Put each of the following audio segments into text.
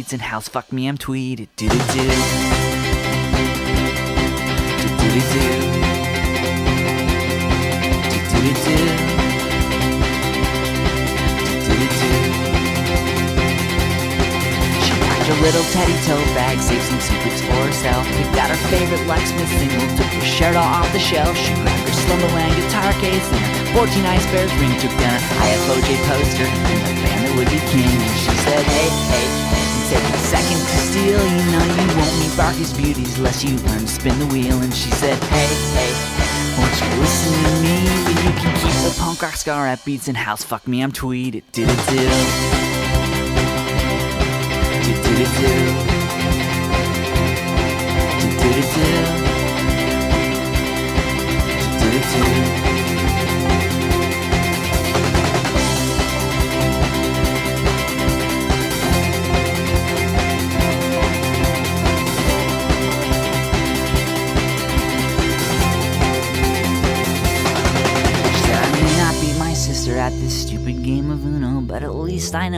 beats and house fuck me, I'm tweeted. Do do do do do do do do She packed her little teddy tote bag, saved some secrets for herself. Picked out her favorite Lexmith single, took her shirt off the shelf. She grabbed her Slumberland guitar case and her 14 Ice Bears ring. Took down her IFOJ poster and the band that would be king. And she said, Hey, hey, take a second to steal. You know you won't meet Barky's beauties unless you learn to spin the wheel. And she said, Hey, hey, won't you listen to me? You can keep the punk rock scar at beats and house fuck me. I'm tweet it did it do. Did it do.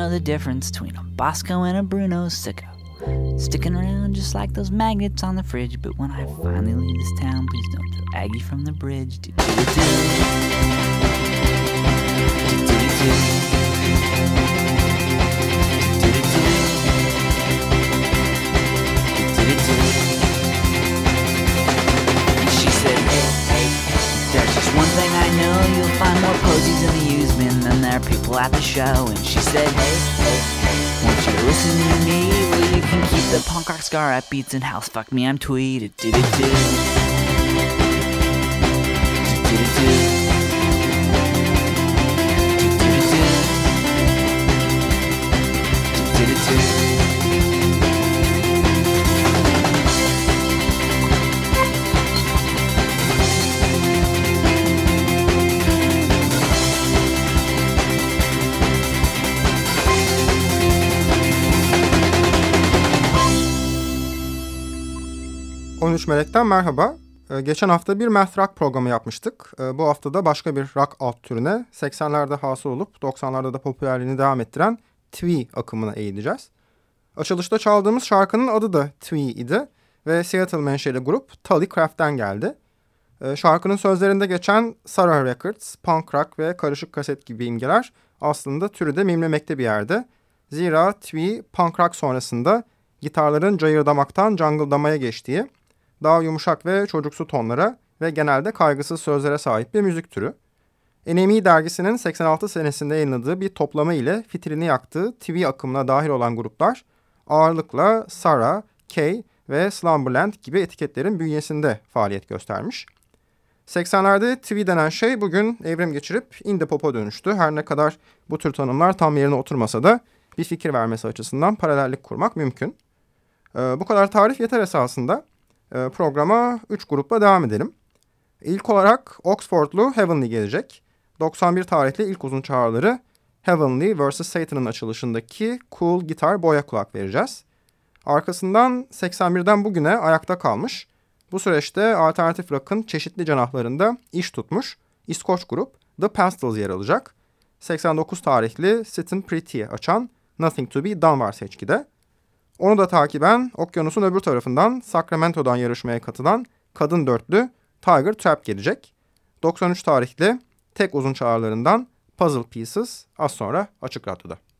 Know the difference between a Bosco and a Bruno Sicko. Sticking around just like those magnets on the fridge, but when I finally leave this town, please don't throw Aggie from the bridge. Do do more posies in the bin than there are people at the show. And she said, hey, hey, hey, won't you listen to me? Well, you can keep the punk rock scar at beats and house. Fuck me, I'm tweeted. Do do do. Do do do. Melek'ten merhaba. Ee, geçen hafta bir math rock programı yapmıştık. Ee, bu hafta da başka bir rock alt türüne 80'lerde hasıl olup 90'larda da popülerliğini devam ettiren twee akımına eğileceğiz. Açılışta çaldığımız şarkının adı da twee idi ve Seattle menşeli grup Tully Craft'ten geldi. Ee, şarkının sözlerinde geçen Sarah Records, punk rock ve karışık kaset gibi imgeler aslında türü de mimlemekte bir yerde. Zira twee punk rock sonrasında gitarların cayırdamaktan jangledamaya geçtiği daha yumuşak ve çocuksu tonlara ve genelde kaygısız sözlere sahip bir müzik türü. NME dergisinin 86 senesinde yayınladığı bir toplama ile fitilini yaktığı TV akımına dahil olan gruplar ağırlıkla Sara, Kay ve Slumberland gibi etiketlerin bünyesinde faaliyet göstermiş. 80'lerde TV denen şey bugün evrim geçirip indie pop'a dönüştü. Her ne kadar bu tür tanımlar tam yerine oturmasa da bir fikir vermesi açısından paralellik kurmak mümkün. Ee, bu kadar tarif yeter esasında. Ee, programa 3 grupla devam edelim. İlk olarak Oxfordlu Heavenly gelecek. 91 tarihli ilk uzun çağrıları Heavenly vs. Satan'ın açılışındaki Cool Gitar Boy'a kulak vereceğiz. Arkasından 81'den bugüne ayakta kalmış. Bu süreçte alternatif rock'ın çeşitli canahlarında iş tutmuş İskoç grup The Pastels yer alacak. 89 tarihli Sitting Pretty'ye açan Nothing To Be Done var seçkide. Onu da takiben okyanusun öbür tarafından Sacramento'dan yarışmaya katılan kadın dörtlü Tiger Trap gelecek. 93 tarihli tek uzun çağrılarından Puzzle Pieces az sonra Açık Radyo'da.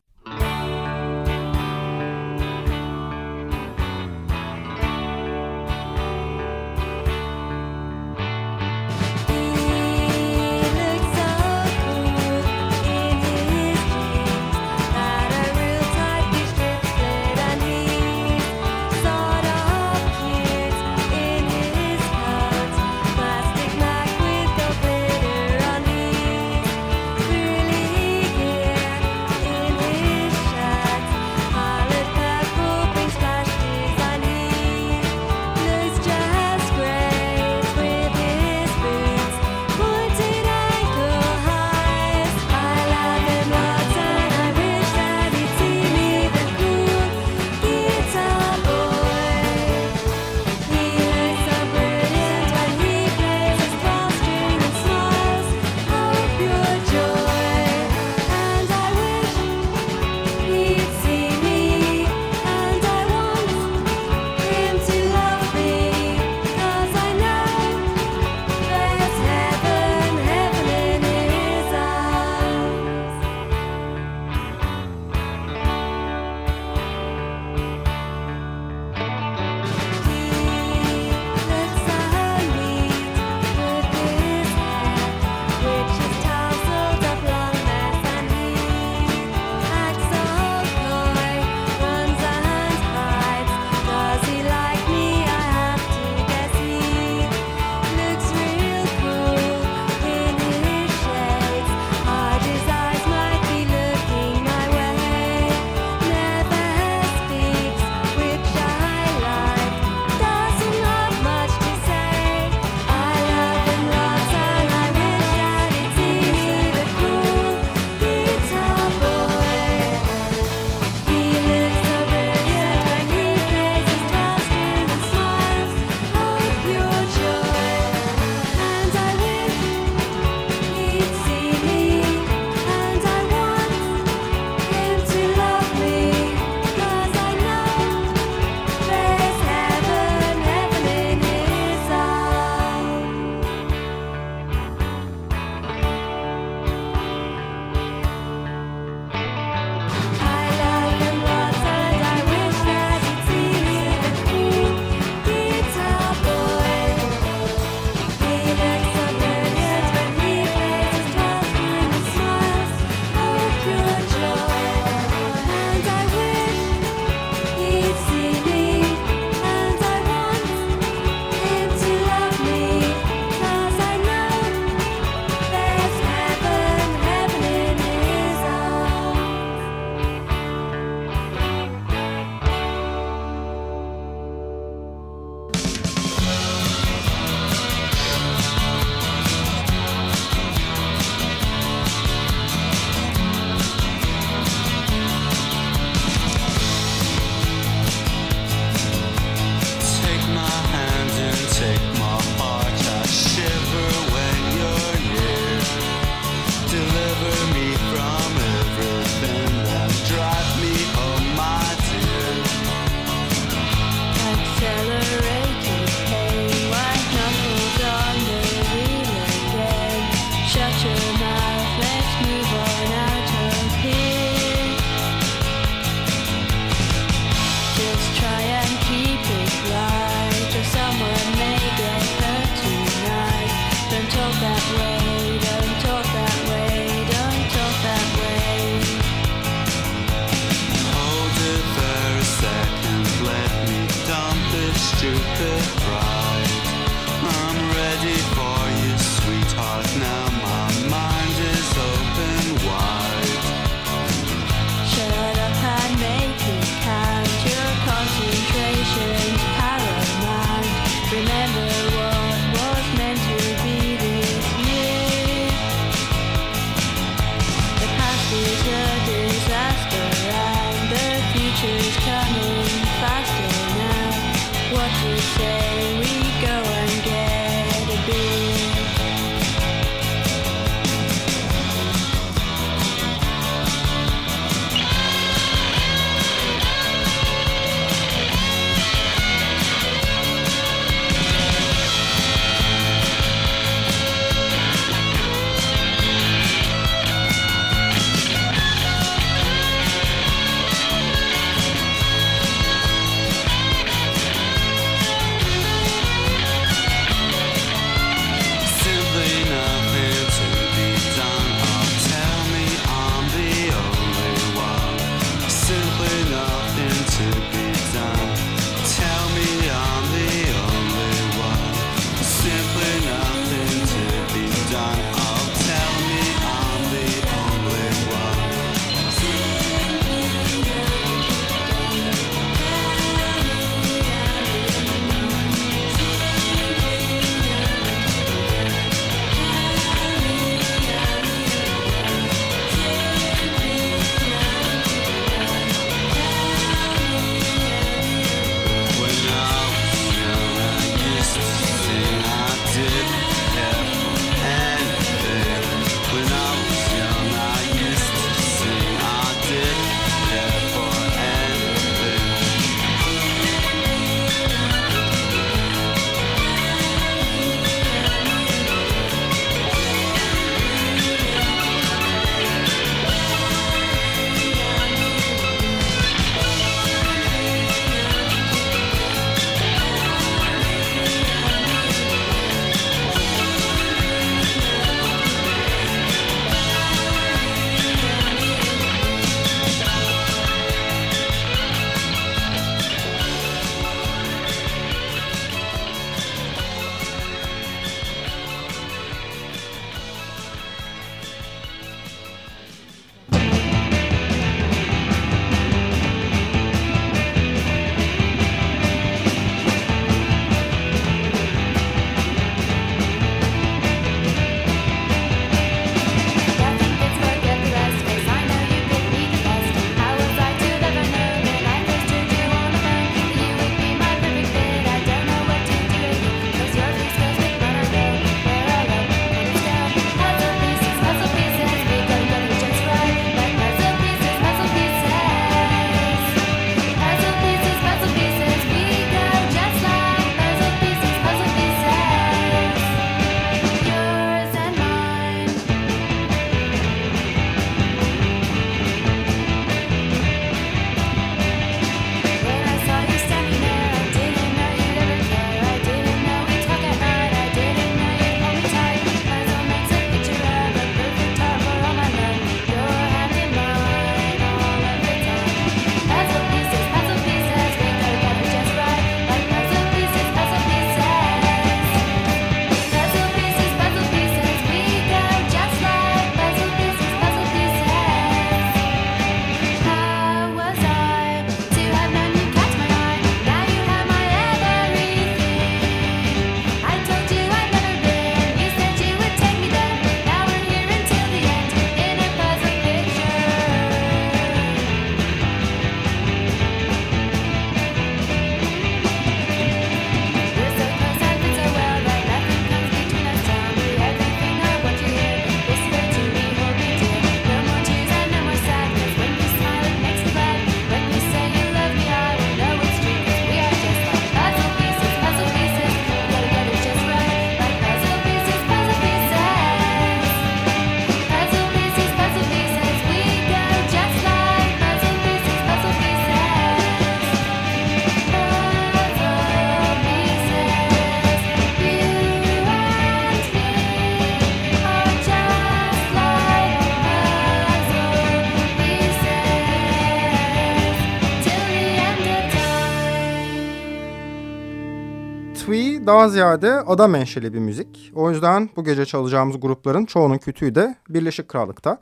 Daha ziyade ada menşeli bir müzik. O yüzden bu gece çalacağımız grupların çoğunun kütüğü de Birleşik Krallık'ta.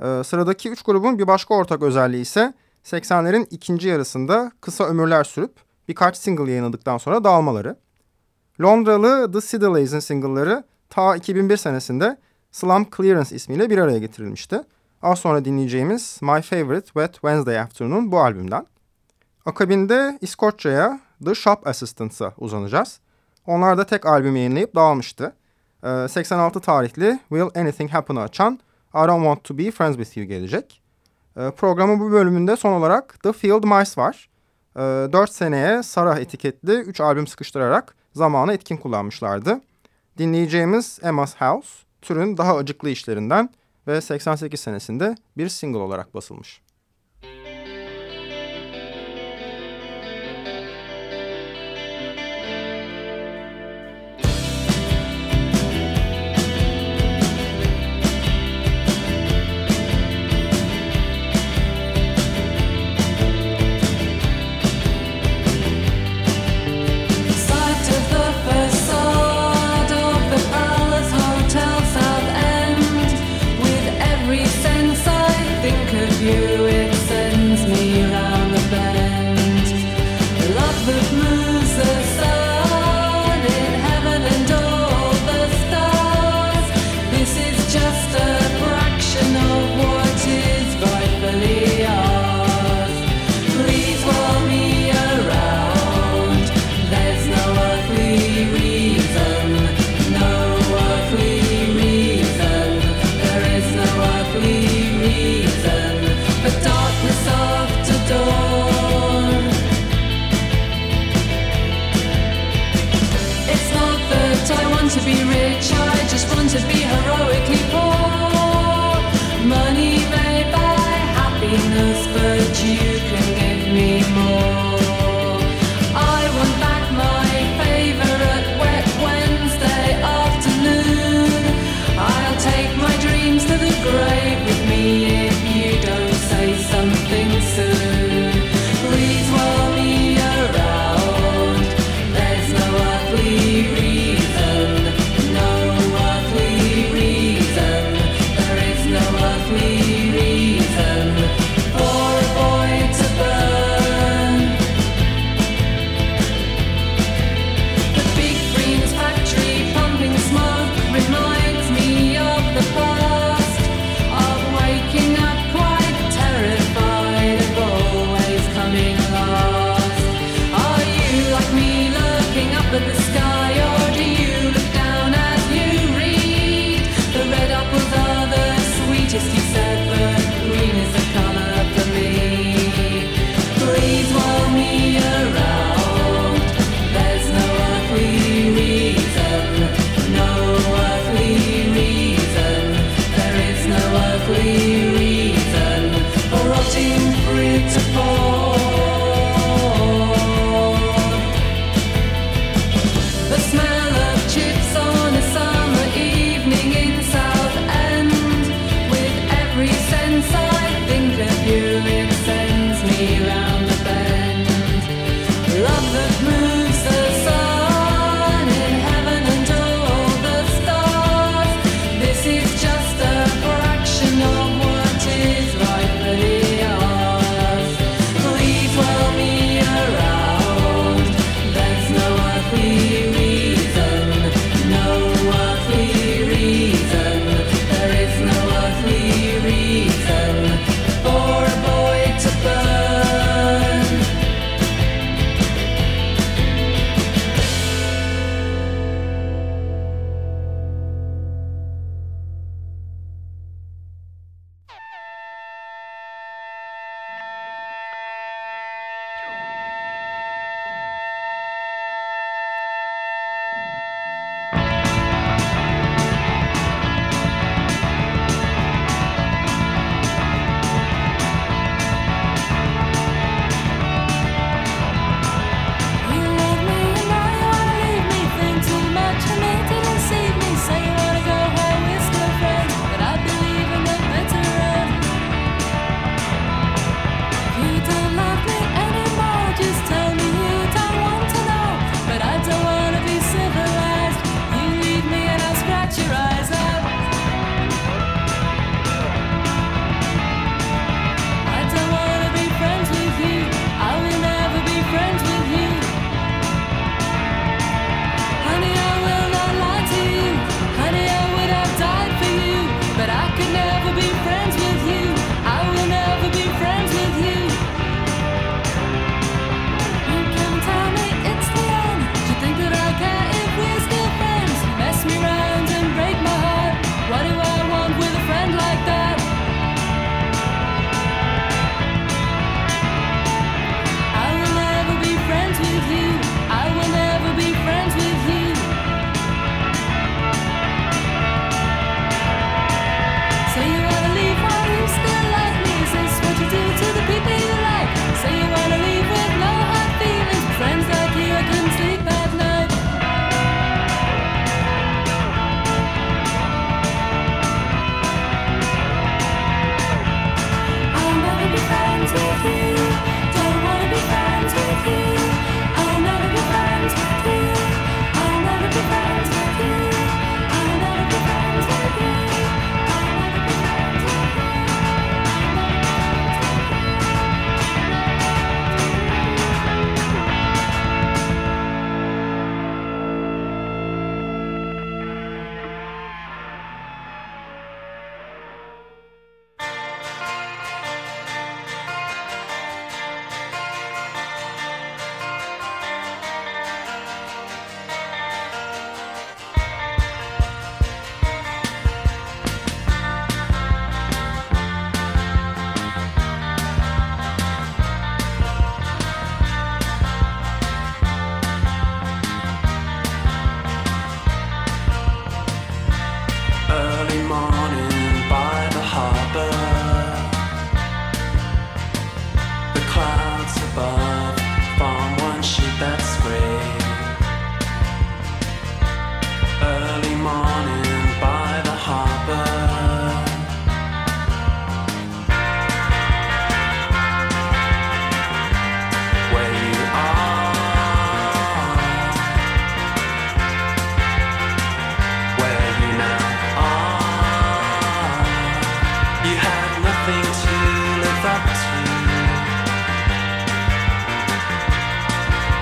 Ee, sıradaki üç grubun bir başka ortak özelliği ise 80'lerin ikinci yarısında kısa ömürler sürüp birkaç single yayınladıktan sonra dağılmaları. Londralı The Sidelays'in single'ları ta 2001 senesinde Slum Clearance ismiyle bir araya getirilmişti. Az sonra dinleyeceğimiz My Favorite Wet Wednesday Afternoon bu albümden. Akabinde İskoçya'ya The Shop Assistants'a uzanacağız. Onlar da tek albüm yayınlayıp dağılmıştı. 86 tarihli Will Anything Happen'ı açan I Don't Want To Be Friends With You gelecek. Programın bu bölümünde son olarak The Field Mice var. 4 seneye Sarah etiketli 3 albüm sıkıştırarak zamanı etkin kullanmışlardı. Dinleyeceğimiz Emma's House, türün daha acıklı işlerinden ve 88 senesinde bir single olarak basılmış.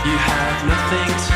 You have nothing to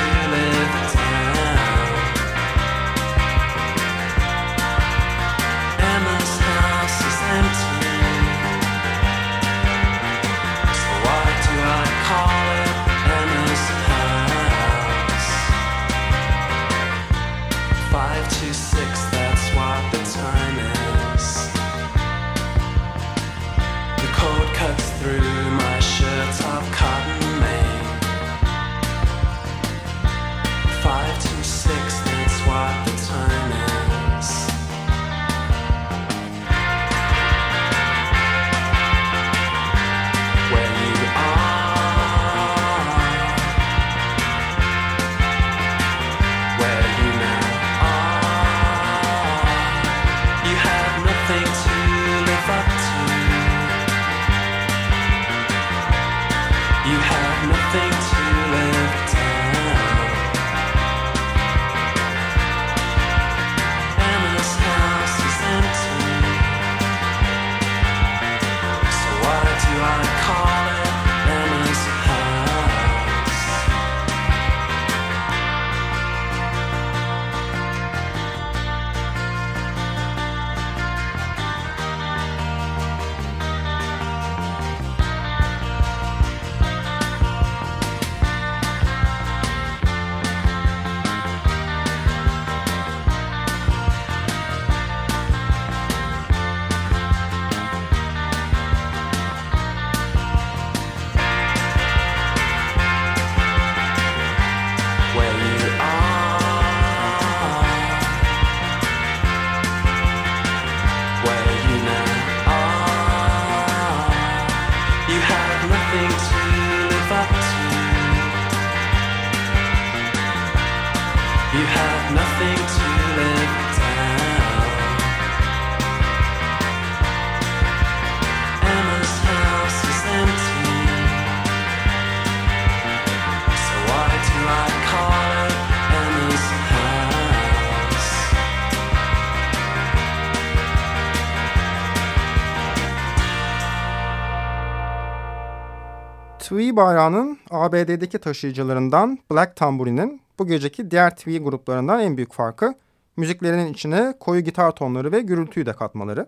Twee bayrağının ABD'deki taşıyıcılarından Black Tambourine'in bu geceki diğer Twee gruplarından en büyük farkı müziklerinin içine koyu gitar tonları ve gürültüyü de katmaları.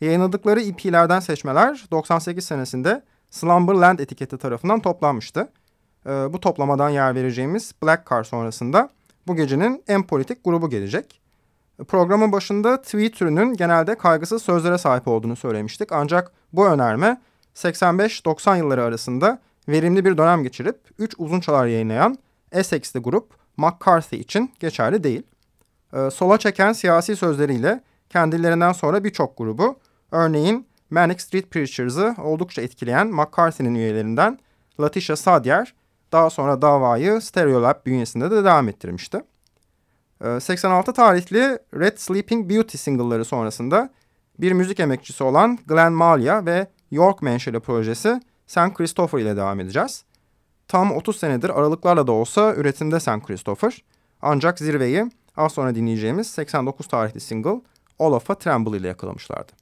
Yayınladıkları EP'lerden seçmeler 98 senesinde Slumberland etiketi tarafından toplanmıştı. Ee, bu toplamadan yer vereceğimiz Black Car sonrasında bu gecenin en politik grubu gelecek. Programın başında Twee türünün genelde kaygısız sözlere sahip olduğunu söylemiştik. Ancak bu önerme 85-90 yılları arasında verimli bir dönem geçirip 3 uzun çalar yayınlayan Essex'li grup McCarthy için geçerli değil. Ee, sola çeken siyasi sözleriyle kendilerinden sonra birçok grubu, örneğin Manic Street Preachers'ı oldukça etkileyen McCarthy'nin üyelerinden Latisha Sadyar, daha sonra davayı Stereolab bünyesinde de devam ettirmişti. 86 ee, tarihli Red Sleeping Beauty single'ları sonrasında bir müzik emekçisi olan Glenn Malia ve York menşeli projesi St. Christopher ile devam edeceğiz. Tam 30 senedir aralıklarla da olsa üretimde St. Christopher. Ancak zirveyi az sonra dinleyeceğimiz 89 tarihli single All of a Tremble ile yakalamışlardı.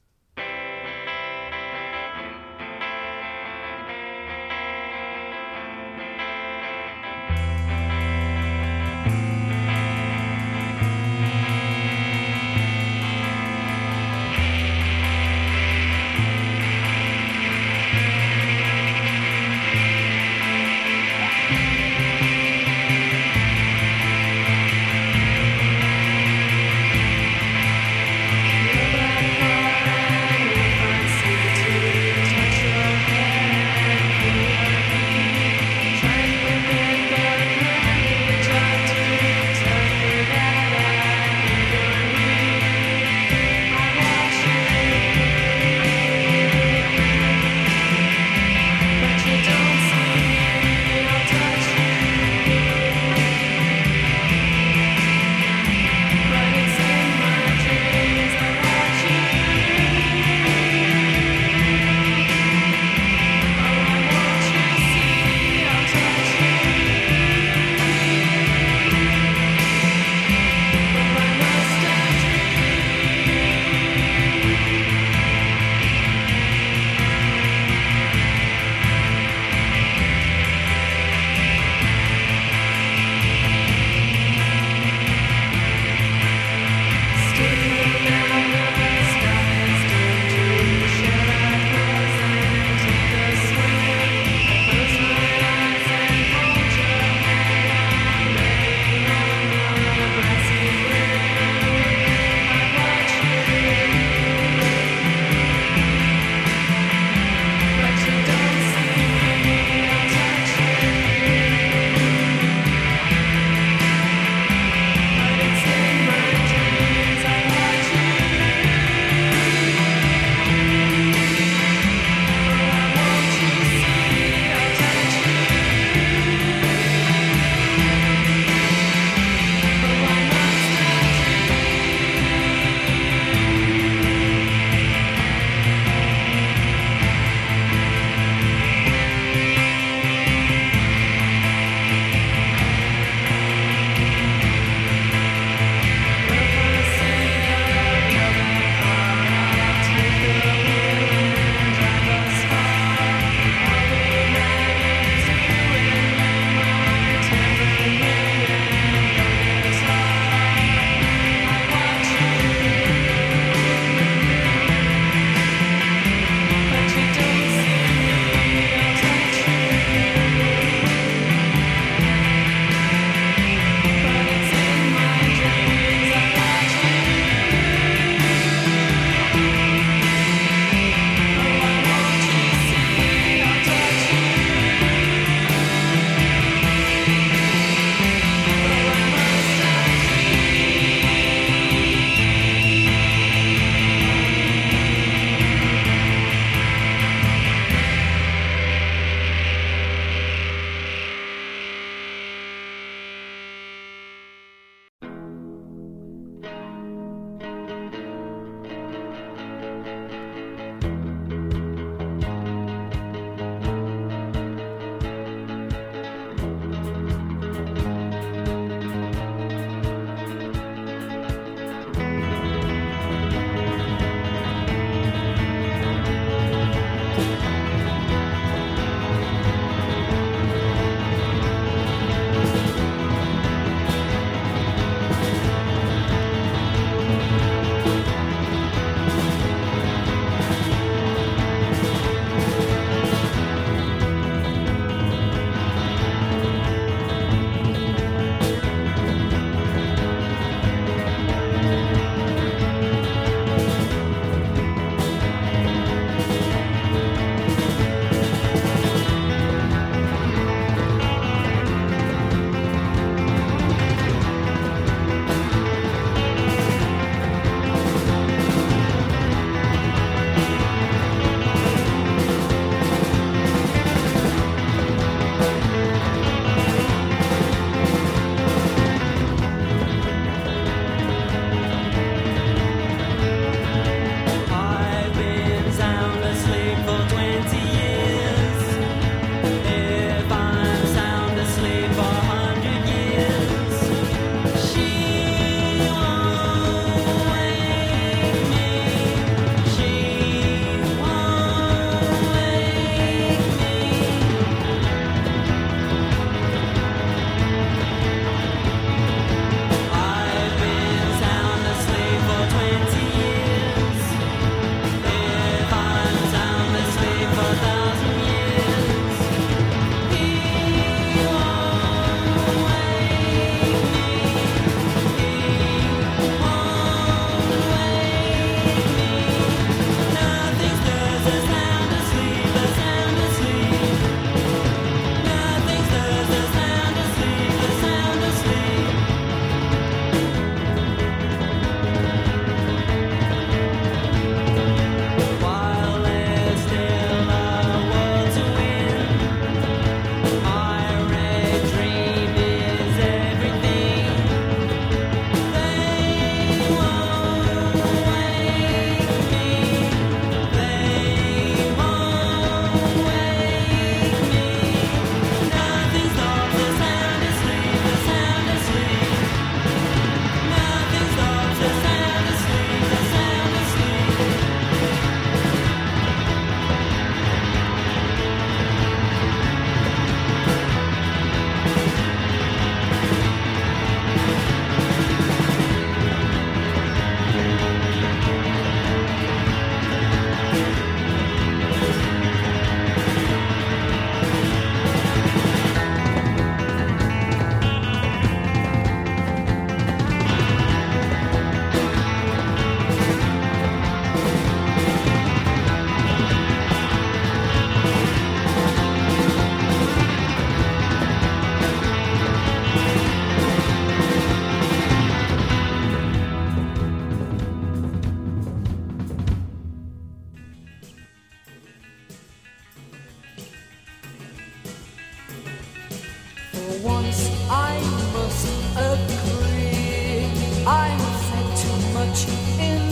in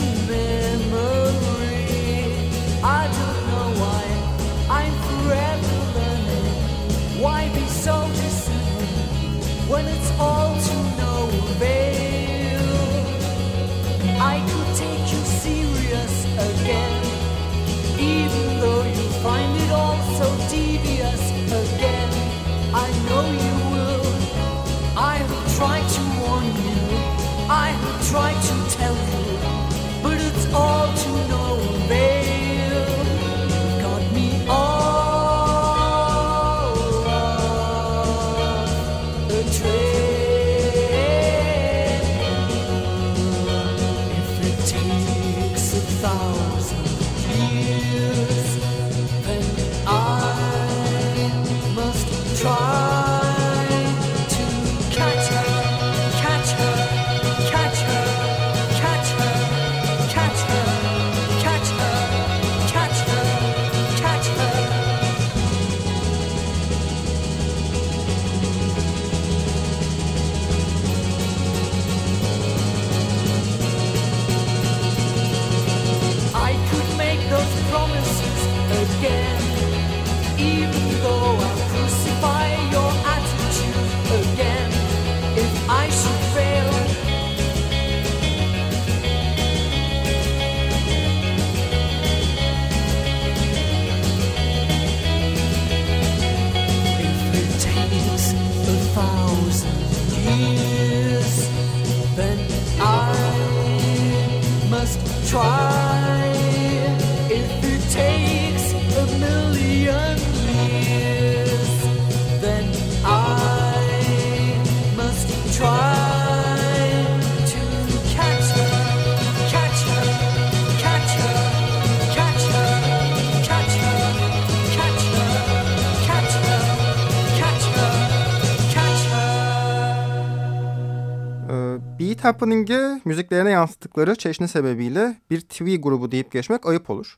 Happening'i müziklerine yansıttıkları çeşni sebebiyle bir TV grubu deyip geçmek ayıp olur.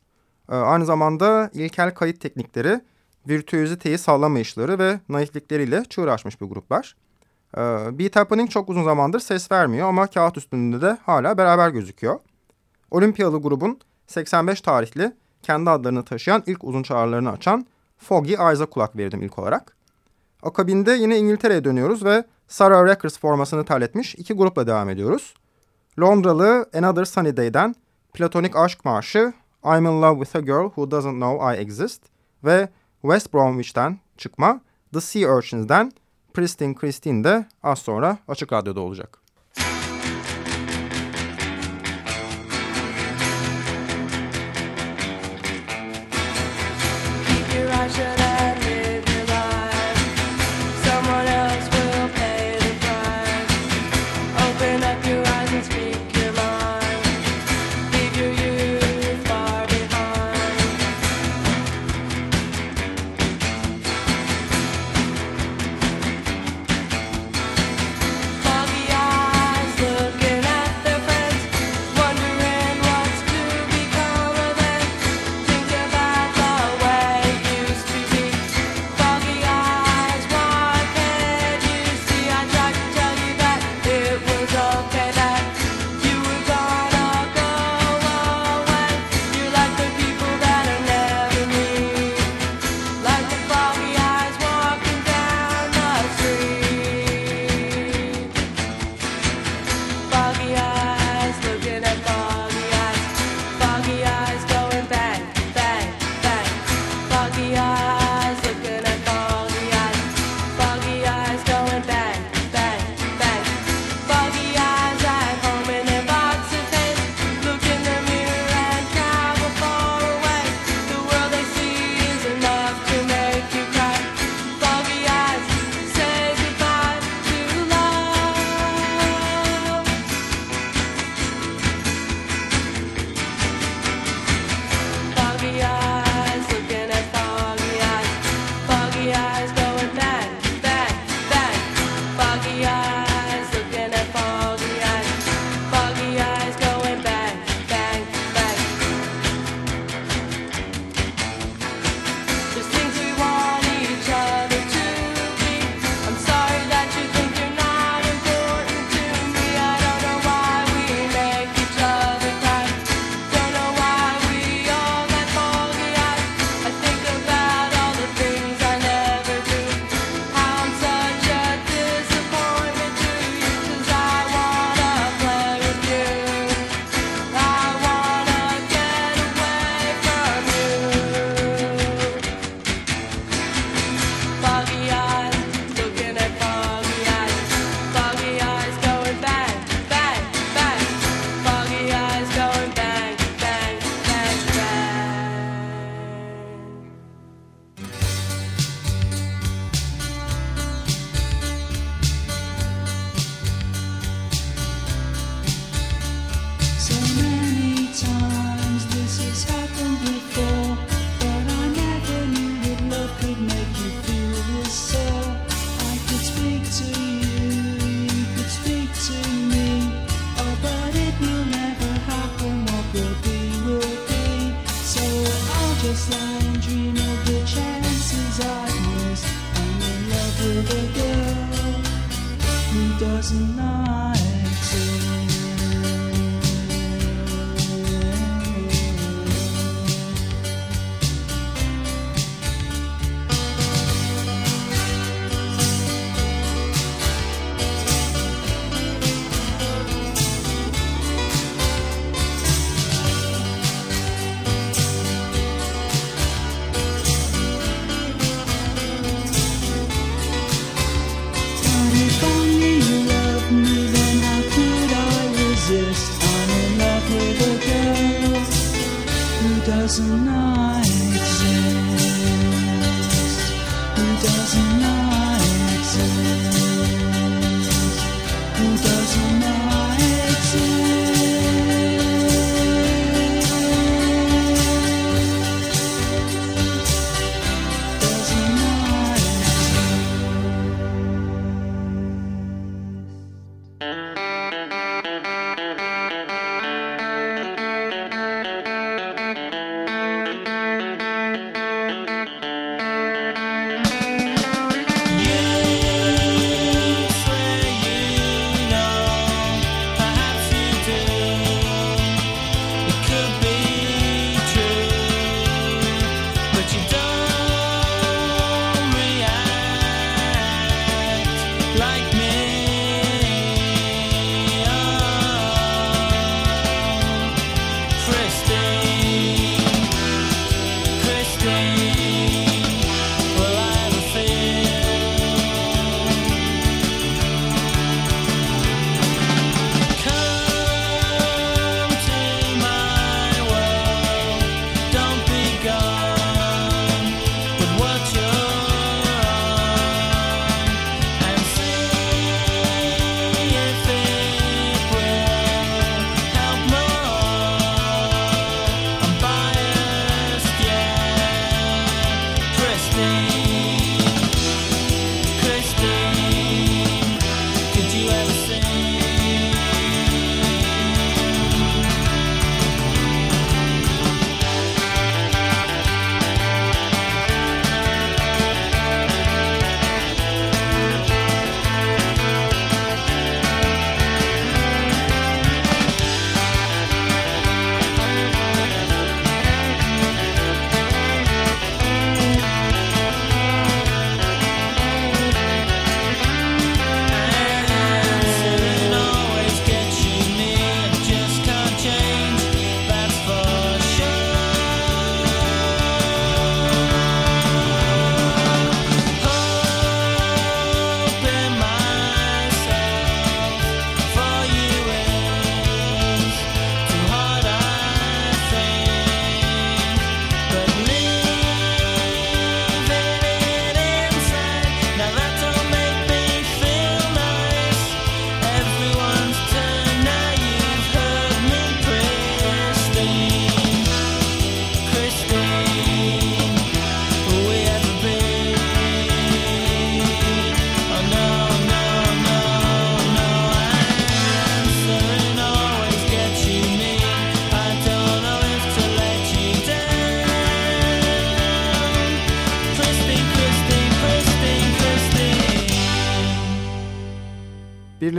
Ee, aynı zamanda ilkel kayıt teknikleri, virtüöziteyi sağlamayışları ve naiflikleriyle çığır açmış bir gruplar. Ee, Beat Happening çok uzun zamandır ses vermiyor ama kağıt üstünde de hala beraber gözüküyor. Olimpiyalı grubun 85 tarihli kendi adlarını taşıyan ilk uzun çağrılarını açan Foggy Eyes'a kulak verdim ilk olarak. Akabinde yine İngiltere'ye dönüyoruz ve Sarah Records formasını terletmiş iki grupla devam ediyoruz. Londralı Another Sunny Day'den platonik aşk marşı I'm in love with a girl who doesn't know I exist ve West Bromwich'ten çıkma The Sea Urchins'den Pristine Christine de az sonra Açık Radyo'da olacak.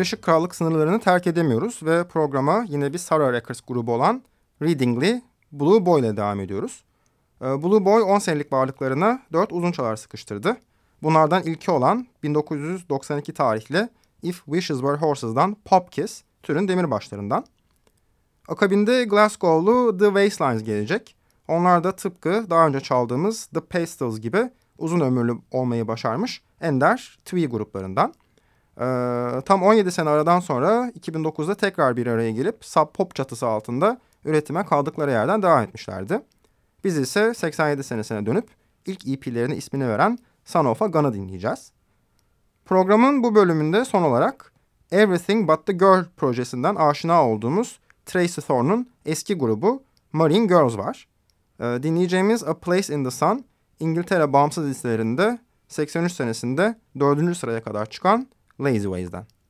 Birleşik Krallık sınırlarını terk edemiyoruz ve programa yine bir Sarah Records grubu olan Readingly Blue Boy ile devam ediyoruz. Ee, Blue Boy 10 senelik varlıklarına 4 uzun çalar sıkıştırdı. Bunlardan ilki olan 1992 tarihli If Wishes Were Horses'dan Pop Kiss, türün demirbaşlarından. Akabinde Glasgow'lu The Wastelands gelecek. Onlar da tıpkı daha önce çaldığımız The Pastels gibi uzun ömürlü olmayı başarmış ender twee gruplarından. Ee, tam 17 sene aradan sonra 2009'da tekrar bir araya gelip Sub Pop çatısı altında üretime kaldıkları yerden devam etmişlerdi. Biz ise 87 senesine dönüp ilk EP'lerine ismini veren Son of a Gun'ı dinleyeceğiz. Programın bu bölümünde son olarak Everything But The Girl projesinden aşina olduğumuz Tracy Thorn'un eski grubu Marine Girls var. Ee, dinleyeceğimiz A Place in the Sun İngiltere bağımsız listelerinde 83 senesinde 4. sıraya kadar çıkan Lazy Ways'den. Bu gece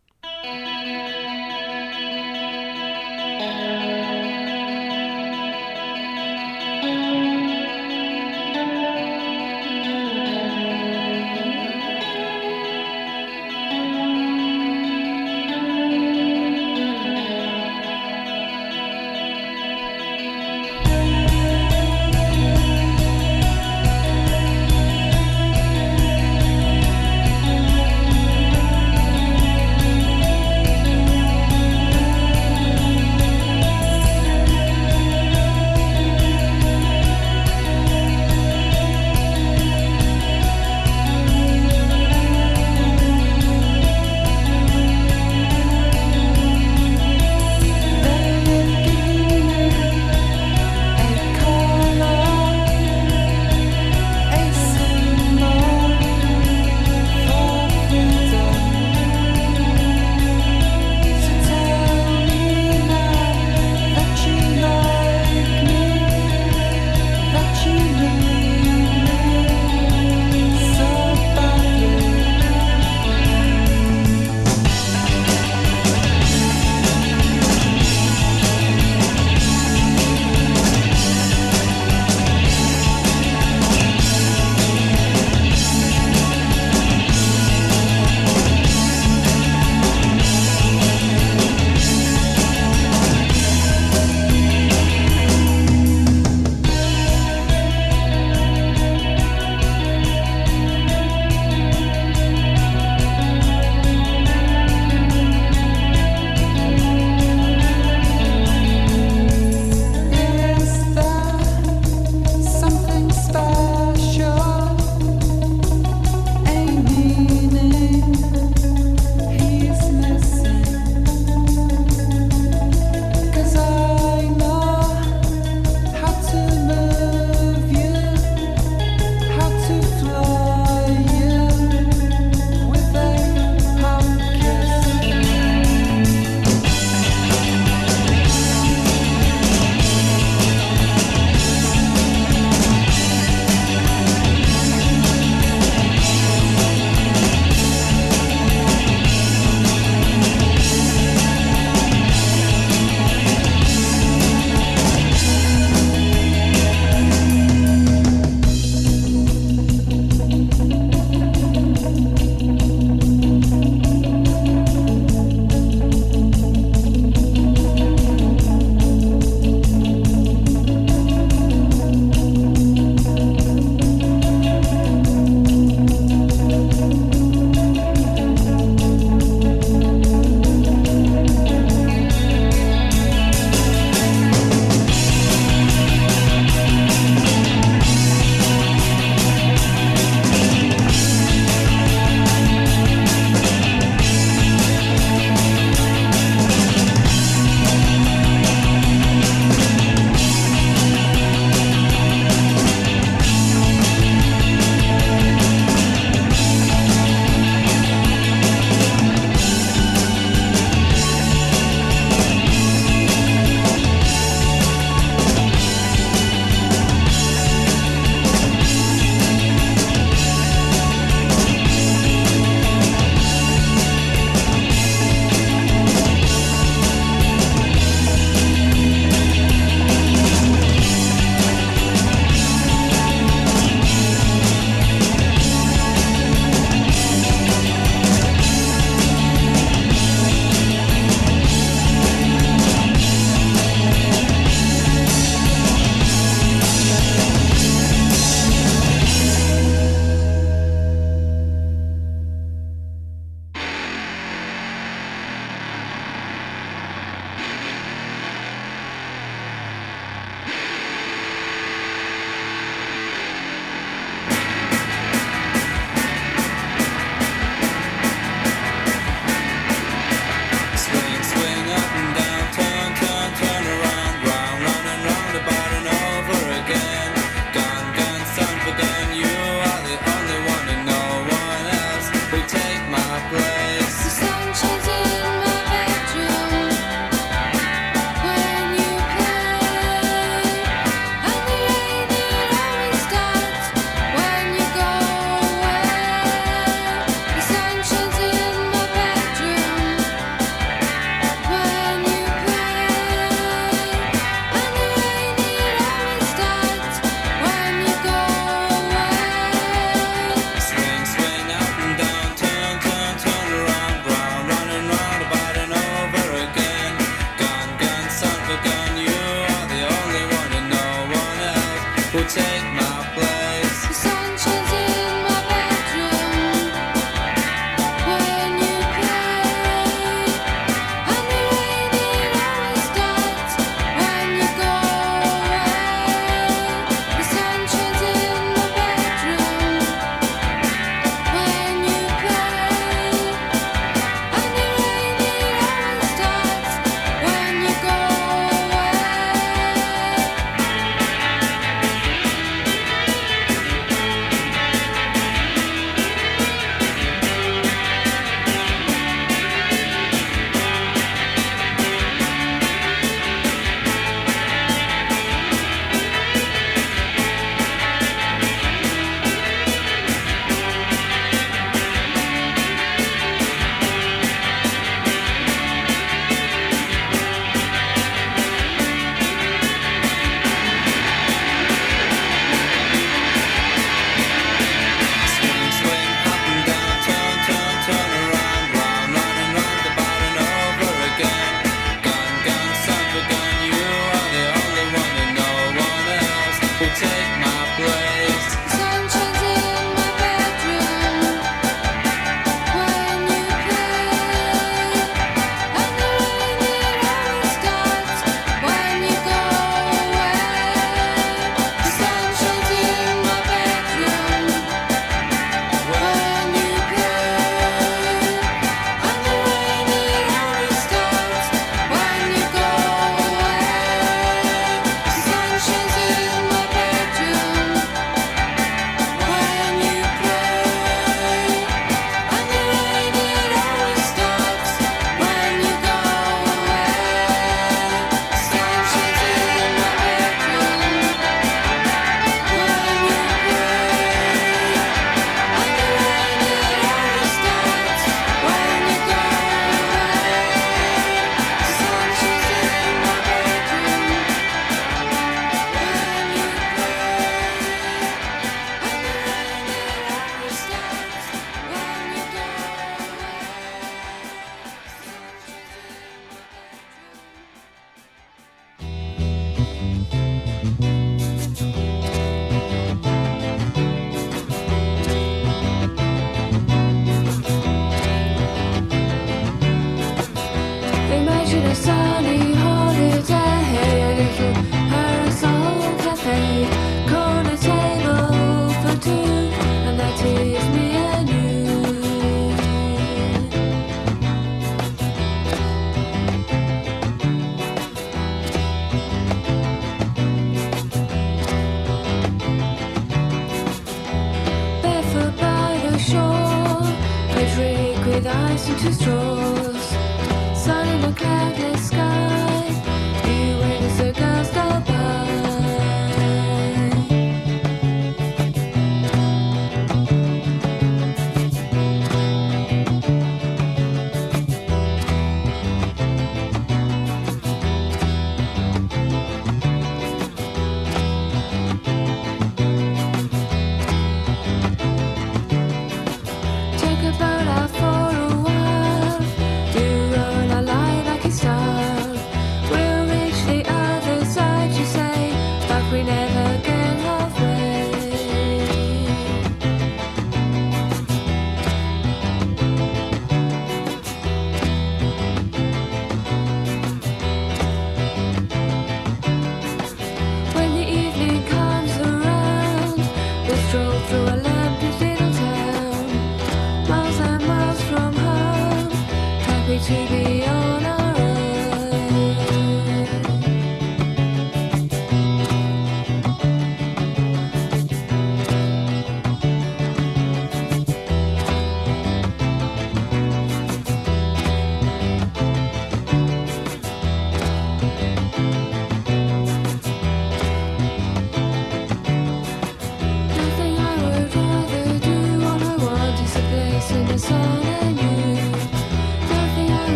protect my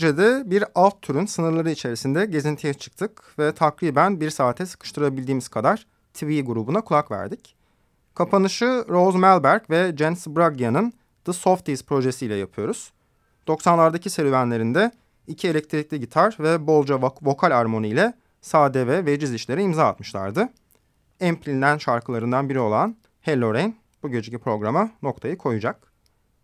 de bir alt türün sınırları içerisinde gezintiye çıktık ve takriben bir saate sıkıştırabildiğimiz kadar TV grubuna kulak verdik. Kapanışı Rose Melberg ve Jen Sbraggia'nın The Softies projesiyle yapıyoruz. 90'lardaki serüvenlerinde iki elektrikli gitar ve bolca vokal armoni ile sade ve veciz işlere imza atmışlardı. En bilinen şarkılarından biri olan Hello Rain bu geceki programa noktayı koyacak.